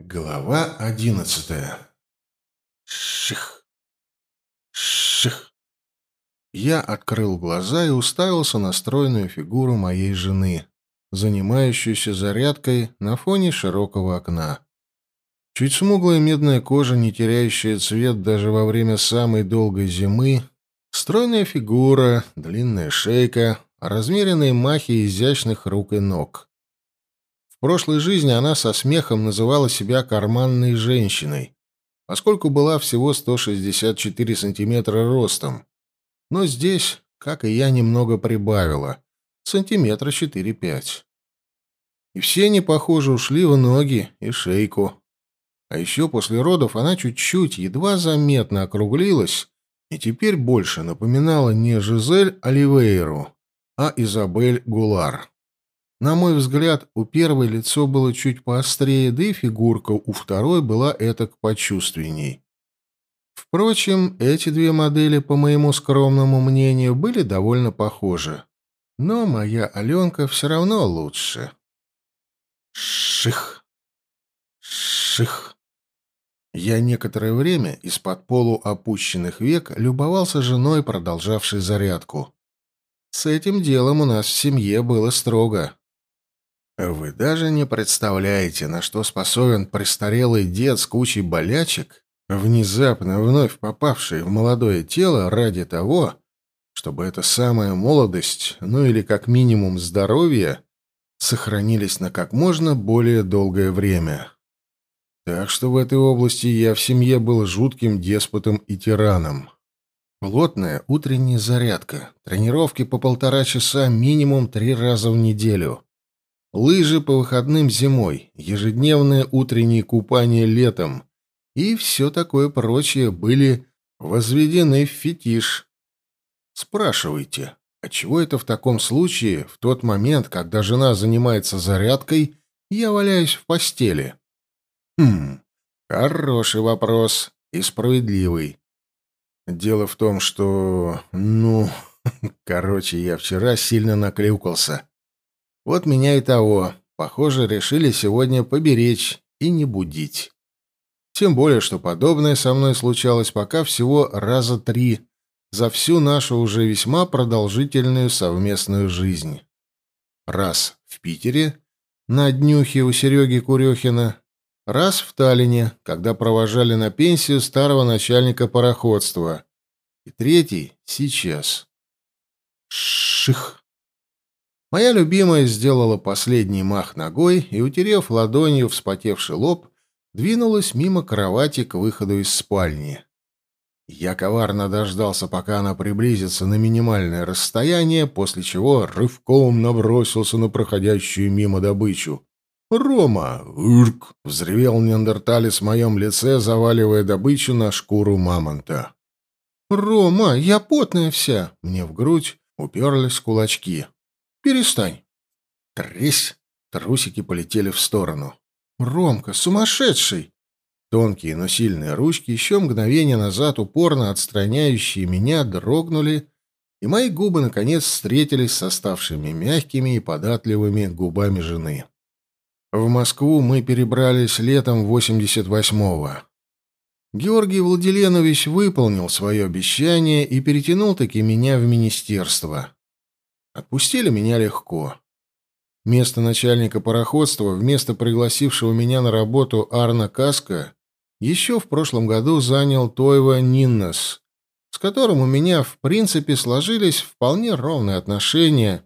Глава одиннадцатая. Ших. Ших. Я открыл глаза и уставился на стройную фигуру моей жены, занимающуюся зарядкой на фоне широкого окна. Чуть смуглая медная кожа, не теряющая цвет даже во время самой долгой зимы, стройная фигура, длинная шейка, размеренные махи изящных рук и ног — в прошлой жизни она со смехом называла себя карманной женщиной, поскольку была всего 164 сантиметра ростом. Но здесь, как и я, немного прибавила. Сантиметра 4-5. И все они, похоже, ушли в ноги и шейку. А еще после родов она чуть-чуть, едва заметно округлилась и теперь больше напоминала не Жизель Оливейру, а Изабель Гулар. На мой взгляд, у первой лицо было чуть поострее, да и фигурка у второй была этак почувственней. Впрочем, эти две модели, по моему скромному мнению, были довольно похожи. Но моя Аленка все равно лучше. Ших. Ших. Я некоторое время из-под полу опущенных век любовался женой, продолжавшей зарядку. С этим делом у нас в семье было строго. Вы даже не представляете, на что способен престарелый дед с кучей болячек, внезапно вновь попавший в молодое тело ради того, чтобы эта самая молодость, ну или как минимум здоровье, сохранились на как можно более долгое время. Так что в этой области я в семье был жутким деспотом и тираном. Плотная утренняя зарядка, тренировки по полтора часа минимум три раза в неделю — лыжи по выходным зимой, ежедневное утреннее купание летом и все такое прочее были возведены в фетиш. Спрашивайте, а чего это в таком случае, в тот момент, когда жена занимается зарядкой, я валяюсь в постели? Хм, хороший вопрос и справедливый. Дело в том, что... Ну, короче, я вчера сильно наклюкался. Вот меня и того, похоже, решили сегодня поберечь и не будить. Тем более, что подобное со мной случалось пока всего раза три за всю нашу уже весьма продолжительную совместную жизнь. Раз в Питере, на днюхе у Сереги Курехина, раз в Таллине, когда провожали на пенсию старого начальника пароходства, и третий — сейчас. Ших! Моя любимая сделала последний мах ногой и, утерев ладонью вспотевший лоб, двинулась мимо кровати к выходу из спальни. Я коварно дождался, пока она приблизится на минимальное расстояние, после чего рывком набросился на проходящую мимо добычу. «Рома!» «Урк!» — взревел неандерталец в моем лице, заваливая добычу на шкуру мамонта. «Рома, я потная вся!» Мне в грудь уперлись кулачки. Перестань. Тресь. Трусики полетели в сторону. Ромка, сумасшедший! Тонкие, но сильные ручки, еще мгновение назад упорно отстраняющие меня, дрогнули, и мои губы, наконец, встретились с оставшими мягкими и податливыми губами жены. В Москву мы перебрались летом 88-го. Георгий Владиленович выполнил свое обещание и перетянул таки меня в министерство. Отпустили меня легко. Место начальника пароходства, вместо пригласившего меня на работу Арна Каска, еще в прошлом году занял Тойва Ниннес, с которым у меня, в принципе, сложились вполне ровные отношения,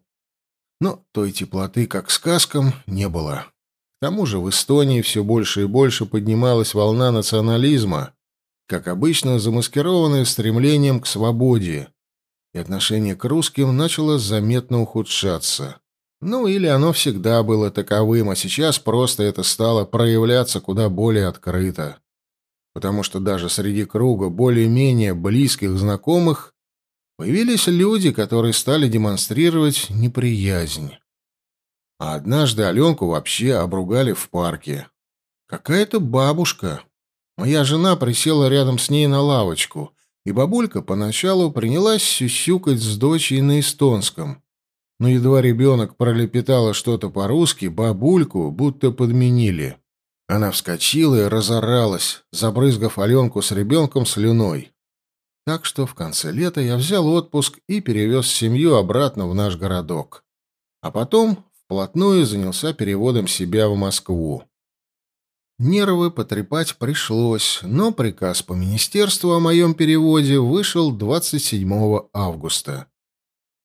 но той теплоты, как с Каском, не было. К тому же в Эстонии все больше и больше поднималась волна национализма, как обычно замаскированная стремлением к свободе, и отношение к русским начало заметно ухудшаться. Ну, или оно всегда было таковым, а сейчас просто это стало проявляться куда более открыто. Потому что даже среди круга более-менее близких знакомых появились люди, которые стали демонстрировать неприязнь. А однажды Аленку вообще обругали в парке. Какая-то бабушка. Моя жена присела рядом с ней на лавочку — и бабулька поначалу принялась сюсюкать с дочей на эстонском. Но едва ребенок пролепетала что-то по-русски, бабульку будто подменили. Она вскочила и разоралась, забрызгав Аленку с ребенком слюной. Так что в конце лета я взял отпуск и перевез семью обратно в наш городок. А потом вплотную занялся переводом себя в Москву. Нервы потрепать пришлось, но приказ по министерству о моем переводе вышел 27 августа.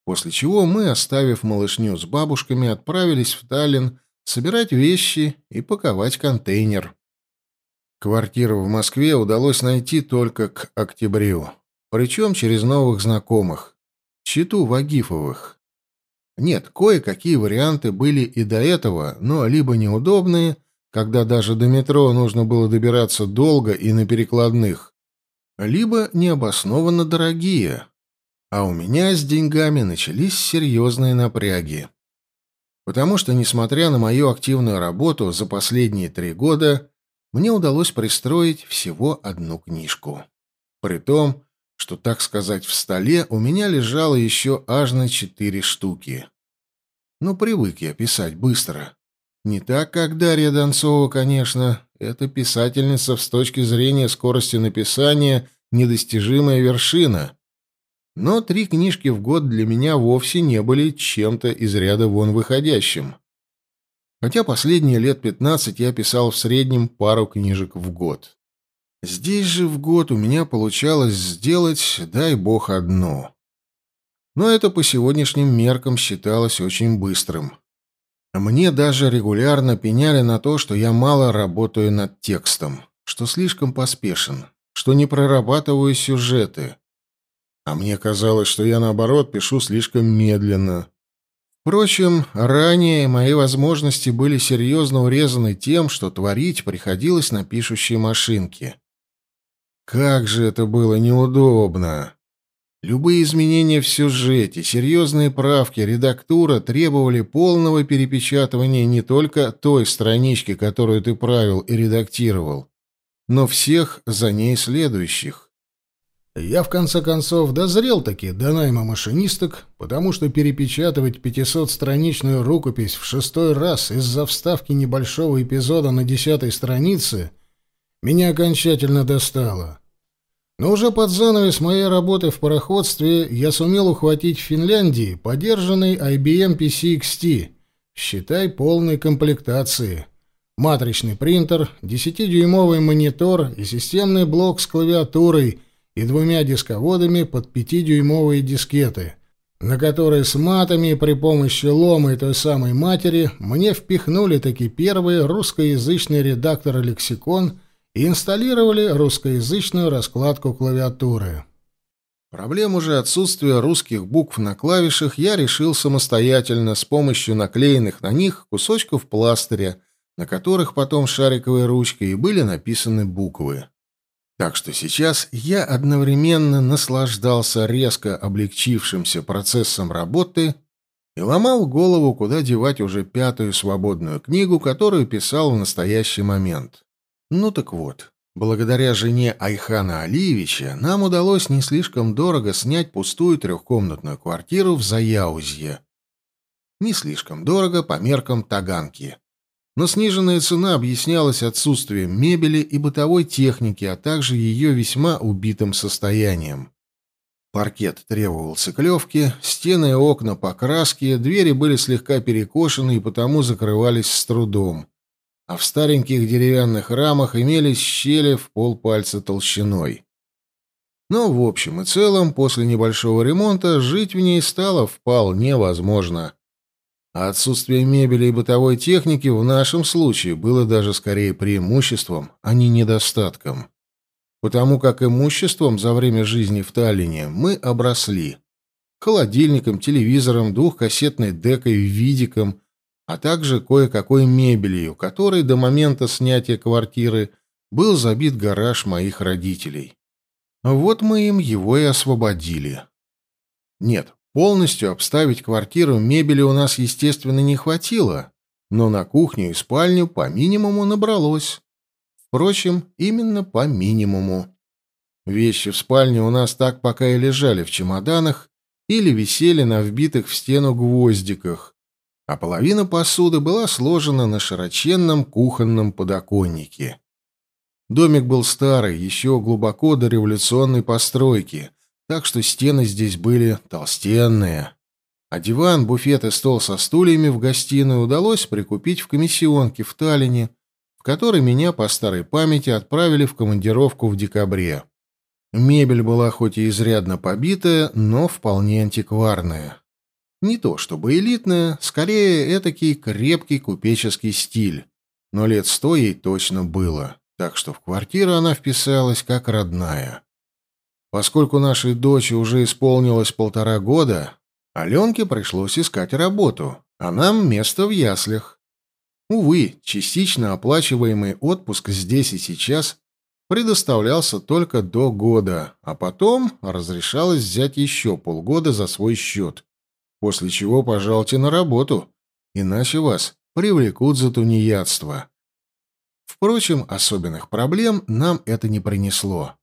После чего мы, оставив малышню с бабушками, отправились в Таллин собирать вещи и паковать контейнер. Квартиру в Москве удалось найти только к октябрю, причем через новых знакомых, читу Вагифовых. Нет, кое-какие варианты были и до этого, но либо неудобные, когда даже до метро нужно было добираться долго и на перекладных, либо необоснованно дорогие. А у меня с деньгами начались серьезные напряги. Потому что, несмотря на мою активную работу за последние три года, мне удалось пристроить всего одну книжку. При том, что, так сказать, в столе у меня лежало еще аж на четыре штуки. Ну, привык я писать быстро. Не так, как Дарья Донцова, конечно. Это писательница с точки зрения скорости написания недостижимая вершина. Но три книжки в год для меня вовсе не были чем-то из ряда вон выходящим. Хотя последние лет пятнадцать я писал в среднем пару книжек в год. Здесь же в год у меня получалось сделать, дай бог, одну. Но это по сегодняшним меркам считалось очень быстрым. Мне даже регулярно пеняли на то, что я мало работаю над текстом, что слишком поспешен, что не прорабатываю сюжеты, а мне казалось, что я, наоборот, пишу слишком медленно. Впрочем, ранее мои возможности были серьезно урезаны тем, что творить приходилось на пишущей машинке. Как же это было неудобно! Любые изменения в сюжете, серьезные правки, редактура требовали полного перепечатывания не только той странички, которую ты правил и редактировал, но всех за ней следующих. Я, в конце концов, дозрел таки до найма машинисток, потому что перепечатывать пятисотстраничную рукопись в шестой раз из-за вставки небольшого эпизода на десятой странице меня окончательно достало. Но уже под занавес моей работы в пароходстве я сумел ухватить в Финляндии подержанный IBM PC-XT, считай полной комплектации. Матричный принтер, 10-дюймовый монитор и системный блок с клавиатурой — и двумя дисководами под пятидюймовые дискеты, на которые с матами при помощи лома и той самой матери мне впихнули таки первый русскоязычный редактор-лексикон и инсталлировали русскоязычную раскладку клавиатуры. Проблему же отсутствия русских букв на клавишах я решил самостоятельно с помощью наклеенных на них кусочков пластыря, на которых потом шариковой ручкой и были написаны буквы. Так что сейчас я одновременно наслаждался резко облегчившимся процессом работы и ломал голову, куда девать уже пятую свободную книгу, которую писал в настоящий момент. Ну так вот, благодаря жене Айхана Алиевича нам удалось не слишком дорого снять пустую трехкомнатную квартиру в Заяузье. Не слишком дорого по меркам Таганки но сниженная цена объяснялась отсутствием мебели и бытовой техники, а также ее весьма убитым состоянием. Паркет требовал циклевки, стены и окна покраски, двери были слегка перекошены и потому закрывались с трудом, а в стареньких деревянных рамах имелись щели в полпальца толщиной. Но в общем и целом, после небольшого ремонта, жить в ней стало вполне возможно. А отсутствие мебели и бытовой техники в нашем случае было даже скорее преимуществом, а не недостатком. Потому как имуществом за время жизни в Таллине мы обросли. Холодильником, телевизором, двухкассетной декой, видиком, а также кое-какой мебелью, которой до момента снятия квартиры был забит гараж моих родителей. Вот мы им его и освободили. Нет, Полностью обставить квартиру мебели у нас, естественно, не хватило, но на кухню и спальню по минимуму набралось. Впрочем, именно по минимуму. Вещи в спальне у нас так пока и лежали в чемоданах или висели на вбитых в стену гвоздиках, а половина посуды была сложена на широченном кухонном подоконнике. Домик был старый, еще глубоко до революционной постройки, так что стены здесь были толстенные. А диван, буфет и стол со стульями в гостиной удалось прикупить в комиссионке в Таллине, в которой меня по старой памяти отправили в командировку в декабре. Мебель была хоть и изрядно побитая, но вполне антикварная. Не то чтобы элитная, скорее этакий крепкий купеческий стиль. Но лет сто ей точно было так что в квартиру она вписалась как родная. Поскольку нашей дочери уже исполнилось полтора года, Аленке пришлось искать работу, а нам место в яслях. Увы, частично оплачиваемый отпуск здесь и сейчас предоставлялся только до года, а потом разрешалось взять еще полгода за свой счет, после чего пожалуйте на работу, иначе вас привлекут за тунеядство. Впрочем, особенных проблем нам это не принесло.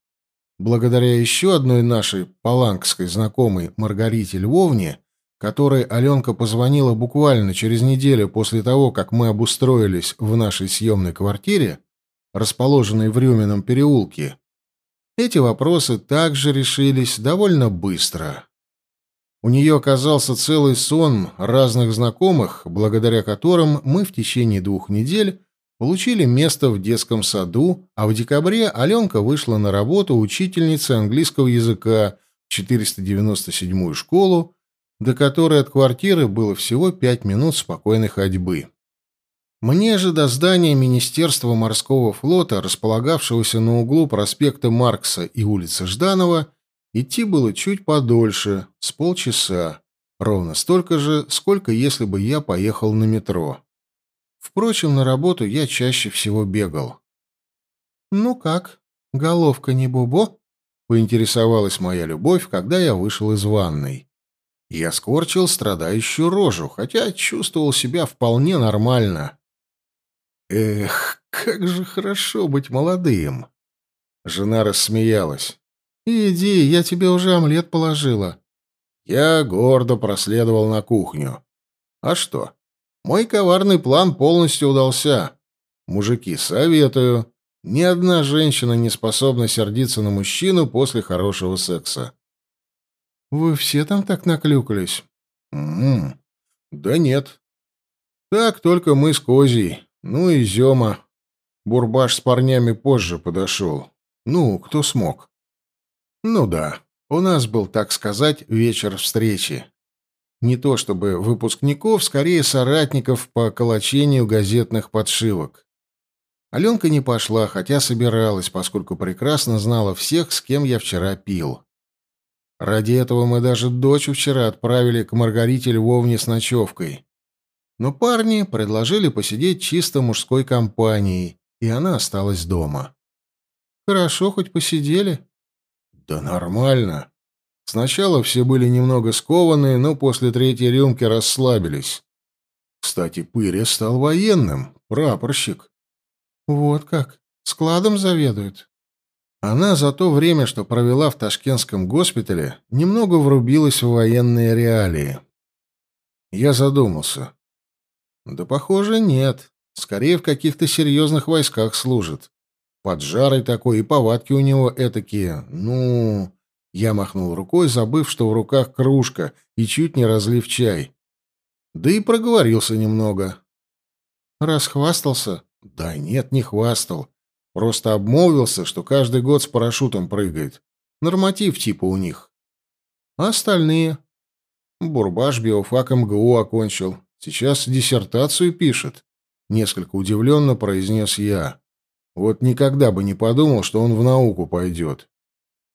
Благодаря еще одной нашей палангской знакомой Маргарите Львовне, которой Аленка позвонила буквально через неделю после того, как мы обустроились в нашей съемной квартире, расположенной в Рюмином переулке, эти вопросы также решились довольно быстро. У нее оказался целый сон разных знакомых, благодаря которым мы в течение двух недель получили место в детском саду, а в декабре Аленка вышла на работу учительницей английского языка в 497-ю школу, до которой от квартиры было всего пять минут спокойной ходьбы. Мне же до здания Министерства морского флота, располагавшегося на углу проспекта Маркса и улицы Жданова, идти было чуть подольше, с полчаса, ровно столько же, сколько если бы я поехал на метро. Впрочем, на работу я чаще всего бегал. «Ну как, головка не бобо?» — поинтересовалась моя любовь, когда я вышел из ванной. Я скорчил страдающую рожу, хотя чувствовал себя вполне нормально. «Эх, как же хорошо быть молодым!» Жена рассмеялась. «Иди, я тебе уже омлет положила». Я гордо проследовал на кухню. «А что? Мой коварный план полностью удался. Мужики, советую. Ни одна женщина не способна сердиться на мужчину после хорошего секса. Вы все там так наклюкались? М Да нет. Так только мы с Козей. Ну и Зёма. Бурбаш с парнями позже подошел. Ну, кто смог. Ну да, у нас был, так сказать, вечер встречи. Не то чтобы выпускников, скорее соратников по колочению газетных подшивок. Аленка не пошла, хотя собиралась, поскольку прекрасно знала всех, с кем я вчера пил. Ради этого мы даже дочь вчера отправили к Маргарите Львовне с ночевкой. Но парни предложили посидеть чисто мужской компанией, и она осталась дома. «Хорошо, хоть посидели?» «Да нормально. Сначала все были немного скованы, но после третьей рюмки расслабились. Кстати, Пыря стал военным, прапорщик. Вот как? Складом заведует. Она за то время, что провела в ташкентском госпитале, немного врубилась в военные реалии. Я задумался. Да, похоже, нет. Скорее, в каких-то серьезных войсках служит. Поджарый такой, и повадки у него этакие, ну, я махнул рукой, забыв, что в руках кружка, и чуть не разлив чай. Да и проговорился немного. Расхвастался? Да нет, не хвастал. Просто обмолвился, что каждый год с парашютом прыгает. Норматив типа у них. А остальные? Бурбаш биофак МГУ окончил. Сейчас диссертацию пишет. Несколько удивленно произнес я. Вот никогда бы не подумал, что он в науку пойдет.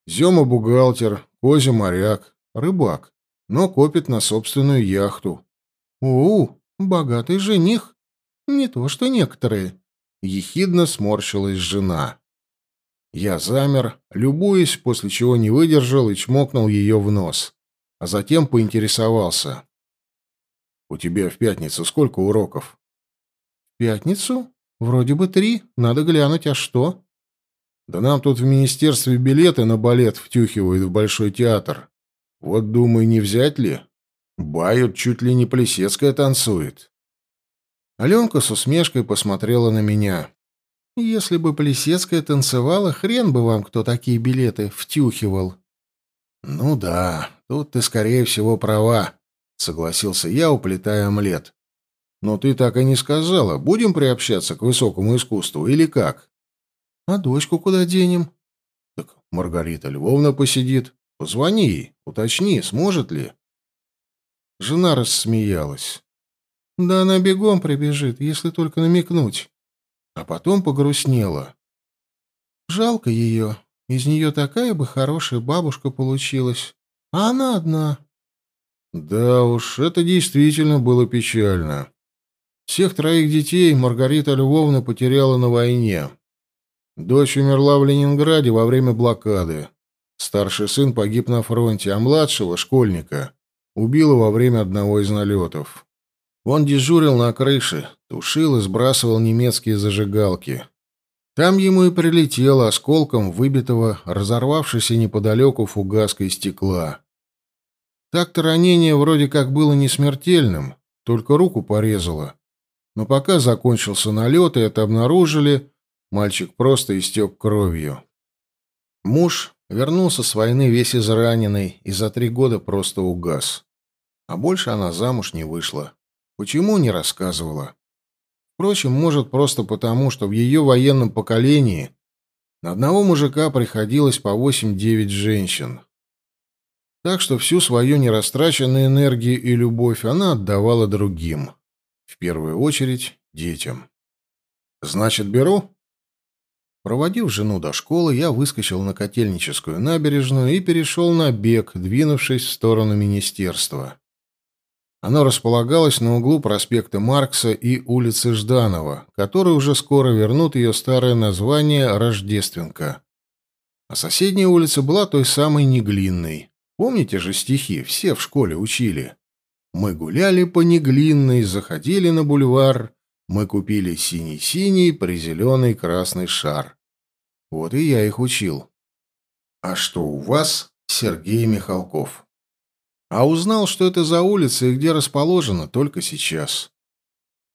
Зема бухгалтер, Козя моряк, рыбак, но копит на собственную яхту. У, богатый жених. Не то что некоторые. Ехидно сморщилась жена. Я замер, любуясь, после чего не выдержал и чмокнул ее в нос, а затем поинтересовался. «У тебя в пятницу сколько уроков?» «В пятницу? Вроде бы три. Надо глянуть, а что?» Да нам тут в министерстве билеты на балет втюхивают в Большой театр. Вот думаю, не взять ли? Бают чуть ли не Плесецкая танцует. Аленка с усмешкой посмотрела на меня. Если бы Плесецкая танцевала, хрен бы вам кто такие билеты втюхивал. Ну да, тут ты, скорее всего, права, согласился я, уплетая омлет. Но ты так и не сказала, будем приобщаться к высокому искусству или как? А дочку куда денем? Так Маргарита Львовна посидит. Позвони ей, уточни, сможет ли. Жена рассмеялась. Да она бегом прибежит, если только намекнуть. А потом погрустнела. Жалко ее. Из нее такая бы хорошая бабушка получилась. А она одна. Да уж, это действительно было печально. Всех троих детей Маргарита Львовна потеряла на войне. Дочь умерла в Ленинграде во время блокады. Старший сын погиб на фронте, а младшего, школьника, убило во время одного из налетов. Он дежурил на крыше, тушил и сбрасывал немецкие зажигалки. Там ему и прилетело осколком выбитого, разорвавшегося неподалеку фугаской стекла. Так-то ранение вроде как было не смертельным, только руку порезало. Но пока закончился налет и это обнаружили, мальчик просто истек кровью. Муж вернулся с войны весь израненный и за три года просто угас. А больше она замуж не вышла. Почему не рассказывала? Впрочем, может, просто потому, что в ее военном поколении на одного мужика приходилось по 8-9 женщин. Так что всю свою нерастраченную энергию и любовь она отдавала другим. В первую очередь детям. «Значит, беру?» Проводив жену до школы, я выскочил на Котельническую набережную и перешел на бег, двинувшись в сторону министерства. Оно располагалось на углу проспекта Маркса и улицы Жданова, которые уже скоро вернут ее старое название «Рождественка». А соседняя улица была той самой Неглинной. Помните же стихи, все в школе учили. «Мы гуляли по Неглинной, заходили на бульвар, мы купили синий-синий, призеленый красный шар». Вот и я их учил. «А что у вас, Сергей Михалков?» А узнал, что это за улица и где расположена, только сейчас.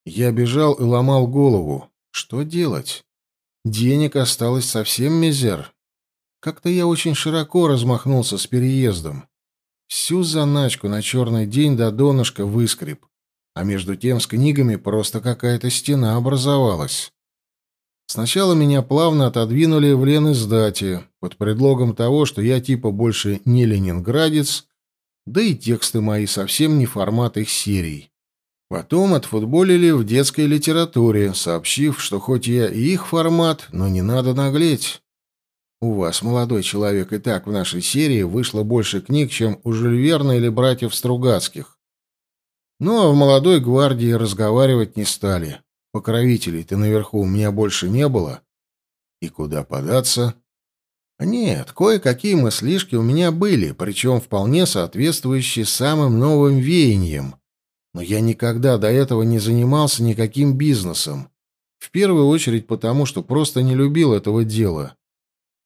Я бежал и ломал голову. Что делать? Денег осталось совсем мизер. Как-то я очень широко размахнулся с переездом. Всю заначку на черный день до донышка выскреб. А между тем с книгами просто какая-то стена образовалась. Сначала меня плавно отодвинули в Лениздате под предлогом того, что я типа больше не ленинградец, да и тексты мои совсем не формат их серий. Потом отфутболили в детской литературе, сообщив, что хоть я и их формат, но не надо наглеть. У вас, молодой человек, и так в нашей серии вышло больше книг, чем у Жюль Верна или братьев Стругацких. Ну, а в «Молодой гвардии» разговаривать не стали. Покровителей-то наверху у меня больше не было. И куда податься? Нет, кое-какие мыслишки у меня были, причем вполне соответствующие самым новым веяниям. Но я никогда до этого не занимался никаким бизнесом. В первую очередь потому, что просто не любил этого дела.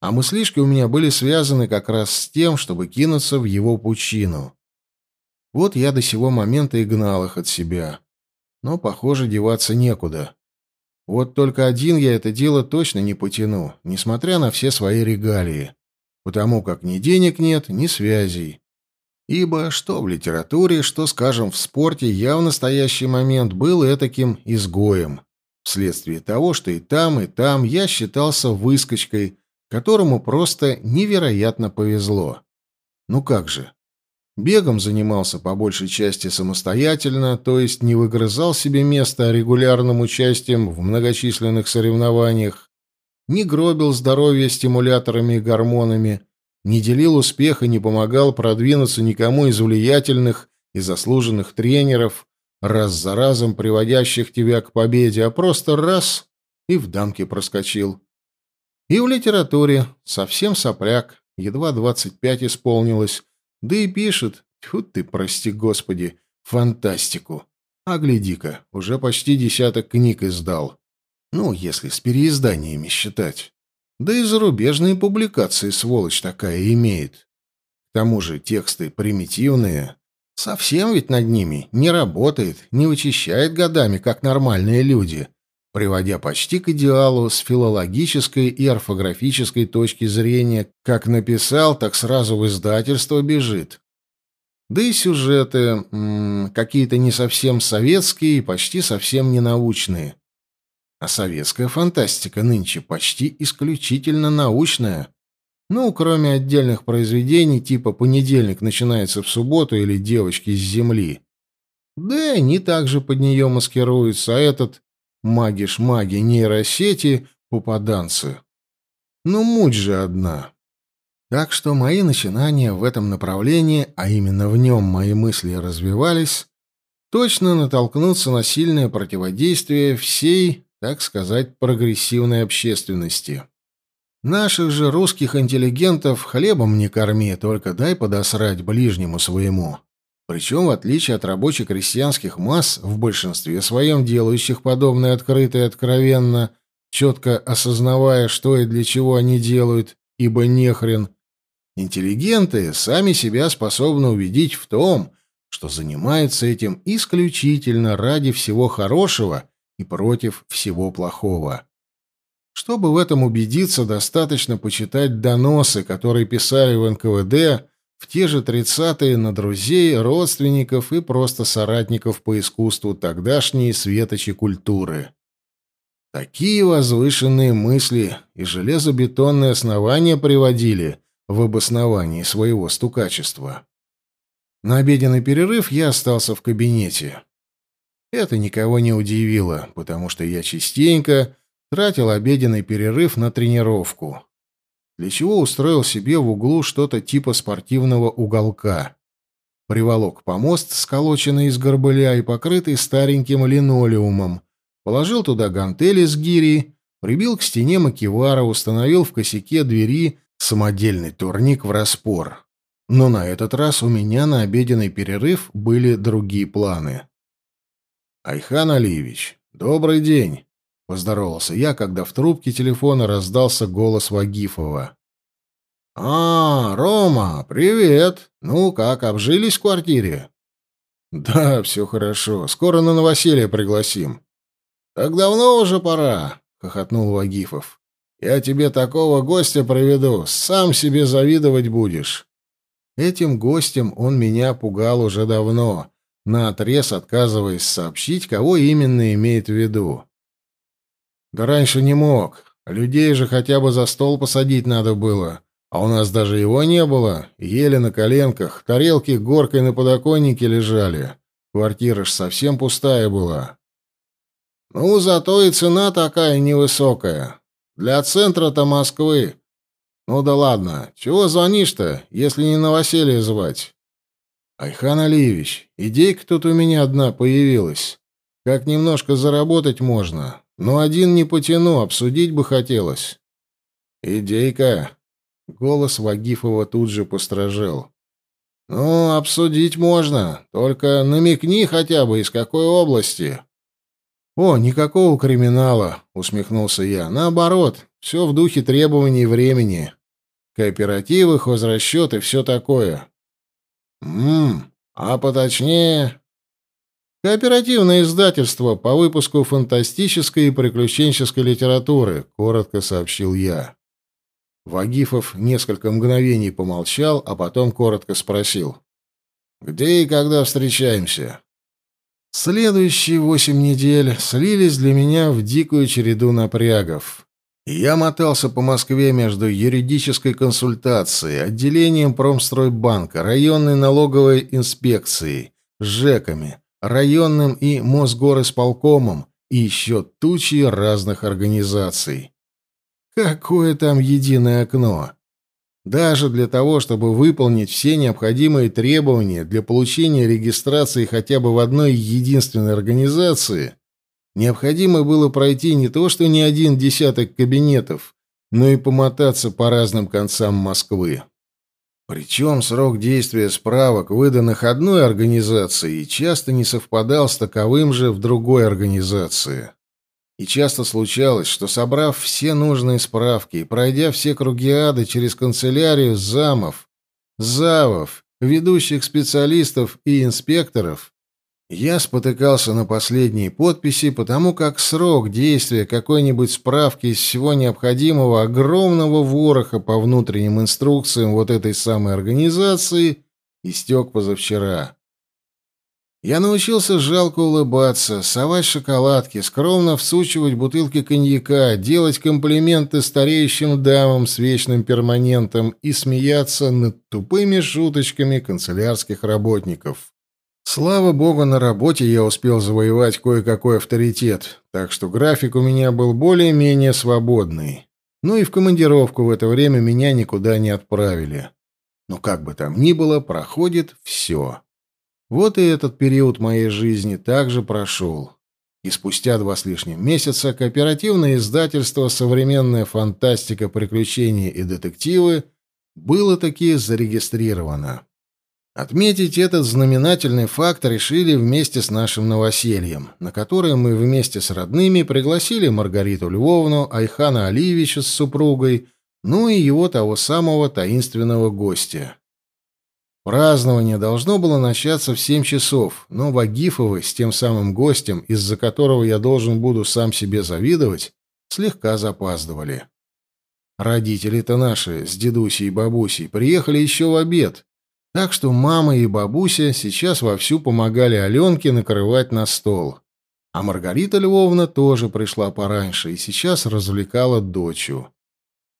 А мыслишки у меня были связаны как раз с тем, чтобы кинуться в его пучину. Вот я до сего момента и гнал их от себя. Но, похоже, деваться некуда. Вот только один я это дело точно не потяну, несмотря на все свои регалии, потому как ни денег нет, ни связей. Ибо что в литературе, что, скажем, в спорте, я в настоящий момент был этаким изгоем, вследствие того, что и там, и там я считался выскочкой, которому просто невероятно повезло. Ну как же, Бегом занимался по большей части самостоятельно, то есть не выгрызал себе место регулярным участием в многочисленных соревнованиях, не гробил здоровье стимуляторами и гормонами, не делил успех и не помогал продвинуться никому из влиятельных и заслуженных тренеров, раз за разом приводящих тебя к победе, а просто раз и в дамке проскочил. И в литературе совсем сопляк, едва двадцать пять исполнилось, да и пишет, тьфу ты, прости господи, фантастику. А гляди-ка, уже почти десяток книг издал. Ну, если с переизданиями считать. Да и зарубежные публикации сволочь такая имеет. К тому же тексты примитивные, Совсем ведь над ними не работает, не вычищает годами, как нормальные люди, приводя почти к идеалу с филологической и орфографической точки зрения, как написал, так сразу в издательство бежит. Да и сюжеты какие-то не совсем советские и почти совсем не научные. А советская фантастика нынче почти исключительно научная. Ну, кроме отдельных произведений типа «Понедельник начинается в субботу» или «Девочки с земли». Да и они также под нее маскируются, а этот маги-шмаги нейросети — попаданцы. Ну, муть же одна. Так что мои начинания в этом направлении, а именно в нем мои мысли развивались, точно натолкнутся на сильное противодействие всей, так сказать, прогрессивной общественности. Наших же русских интеллигентов хлебом не корми, только дай подосрать ближнему своему. Причем, в отличие от рабоче-крестьянских масс, в большинстве своем делающих подобное открыто и откровенно, четко осознавая, что и для чего они делают, ибо нехрен, Интеллигенты сами себя способны убедить в том, что занимаются этим исключительно ради всего хорошего и против всего плохого. Чтобы в этом убедиться, достаточно почитать доносы, которые писали в НКВД в те же тридцатые на друзей, родственников и просто соратников по искусству тогдашней светочи культуры. Такие возвышенные мысли и железобетонные основания приводили – в обосновании своего стукачества. На обеденный перерыв я остался в кабинете. Это никого не удивило, потому что я частенько тратил обеденный перерыв на тренировку, для чего устроил себе в углу что-то типа спортивного уголка. Приволок помост, сколоченный из горбыля и покрытый стареньким линолеумом, положил туда гантели с гири, прибил к стене макевара, установил в косяке двери самодельный турник в распор. Но на этот раз у меня на обеденный перерыв были другие планы. «Айхан Алиевич, добрый день!» — поздоровался я, когда в трубке телефона раздался голос Вагифова. «А, Рома, привет! Ну как, обжились в квартире?» «Да, все хорошо. Скоро на новоселье пригласим». «Так давно уже пора», — хохотнул Вагифов. Я тебе такого гостя проведу, сам себе завидовать будешь. Этим гостем он меня пугал уже давно, наотрез отказываясь сообщить, кого именно имеет в виду. Да раньше не мог. Людей же хотя бы за стол посадить надо было. А у нас даже его не было. Еле на коленках, тарелки горкой на подоконнике лежали. Квартира ж совсем пустая была. Ну, зато и цена такая невысокая. Для центра-то Москвы. Ну да ладно, чего звонишь-то, если не новоселье звать? Айхан Алиевич, идейка тут у меня одна появилась. Как немножко заработать можно, но один не потяну, обсудить бы хотелось. Идейка. Голос Вагифова тут же постражал. Ну, обсудить можно, только намекни хотя бы, из какой области. «О, никакого криминала», — усмехнулся я. «Наоборот, все в духе требований времени. Кооперативы, хозрасчеты, все такое». «Ммм, а поточнее...» «Кооперативное издательство по выпуску фантастической и приключенческой литературы», — коротко сообщил я. Вагифов несколько мгновений помолчал, а потом коротко спросил. «Где и когда встречаемся?» Следующие восемь недель слились для меня в дикую череду напрягов. Я мотался по Москве между юридической консультацией, отделением промстройбанка, районной налоговой инспекцией, ЖЭКами, районным и Мосгорисполкомом и еще тучей разных организаций. Какое там единое окно? Даже для того, чтобы выполнить все необходимые требования для получения регистрации хотя бы в одной единственной организации, необходимо было пройти не то что не один десяток кабинетов, но и помотаться по разным концам Москвы. Причем срок действия справок, выданных одной организацией, часто не совпадал с таковым же в другой организации. И часто случалось, что, собрав все нужные справки и пройдя все круги ада через канцелярию замов, завов ведущих специалистов и инспекторов, я спотыкался на последней подписи, потому как срок действия какой-нибудь справки из всего необходимого огромного вороха по внутренним инструкциям вот этой самой организации истек позавчера. Я научился жалко улыбаться, совать шоколадки, скромно всучивать бутылки коньяка, делать комплименты стареющим дамам с вечным перманентом и смеяться над тупыми шуточками канцелярских работников. Слава богу, на работе я успел завоевать кое-какой авторитет, так что график у меня был более-менее свободный. Ну и в командировку в это время меня никуда не отправили. Но как бы там ни было, проходит все. Вот и этот период моей жизни также прошел. И спустя два с лишним месяца кооперативное издательство «Современная фантастика, приключения и детективы» было таки зарегистрировано. Отметить этот знаменательный факт решили вместе с нашим новосельем, на которое мы вместе с родными пригласили Маргариту Львовну, Айхана Алиевича с супругой, ну и его того самого таинственного гостя. Празднование должно было начаться в семь часов, но Вагифовы с тем самым гостем, из-за которого я должен буду сам себе завидовать, слегка запаздывали. Родители-то наши с дедусей и бабусей приехали еще в обед, так что мама и бабуся сейчас вовсю помогали Аленке накрывать на стол. А Маргарита Львовна тоже пришла пораньше и сейчас развлекала дочью.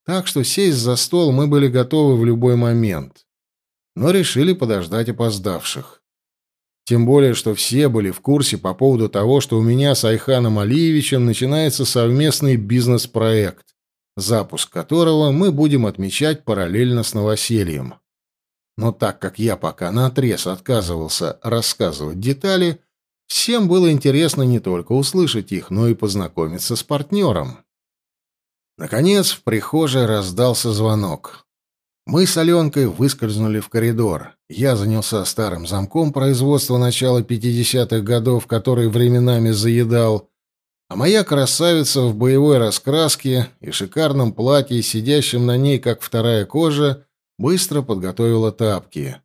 Так что сесть за стол мы были готовы в любой момент. Но решили подождать опоздавших. Тем более, что все были в курсе по поводу того, что у меня с Айханом Алиевичем начинается совместный бизнес-проект, запуск которого мы будем отмечать параллельно с новосельем. Но так как я пока наотрез отказывался рассказывать детали, всем было интересно не только услышать их, но и познакомиться с партнером. Наконец в прихожей раздался звонок. Мы с Аленкой выскользнули в коридор. Я занялся старым замком производства начала 50-х годов, который временами заедал, а моя красавица в боевой раскраске и шикарном платье, сидящем на ней как вторая кожа, быстро подготовила тапки.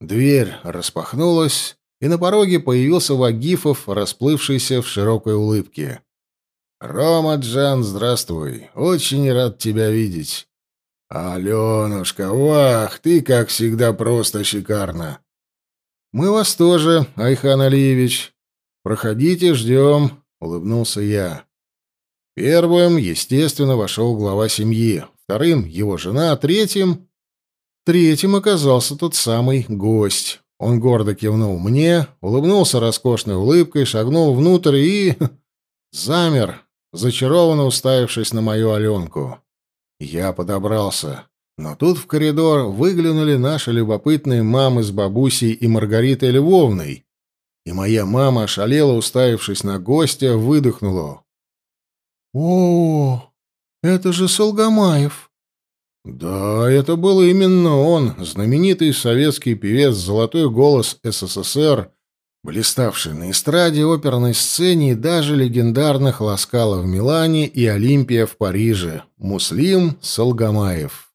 Дверь распахнулась, и на пороге появился Вагифов, расплывшийся в широкой улыбке. «Рома, Джан, здравствуй. Очень рад тебя видеть». «Аленушка, вах, ты, как всегда, просто шикарно». «Мы вас тоже, Айхан Алиевич. Проходите, ждем», — улыбнулся я. Первым, естественно, вошел глава семьи, вторым — его жена, третьим Третьим оказался тот самый гость. Он гордо кивнул мне, улыбнулся роскошной улыбкой, шагнул внутрь и... замер, зачарованно уставившись на мою Аленку. Я подобрался. Но тут в коридор выглянули наши любопытные мамы с бабусей и Маргаритой Львовной. И моя мама, ошалела, уставившись на гостя, выдохнула. «О, это же Солгамаев!» Да, это был именно он, знаменитый советский певец «Золотой голос СССР», блиставший на эстраде, оперной сцене и даже легендарных «Ласкала» в Милане и «Олимпия» в Париже, Муслим Солгамаев.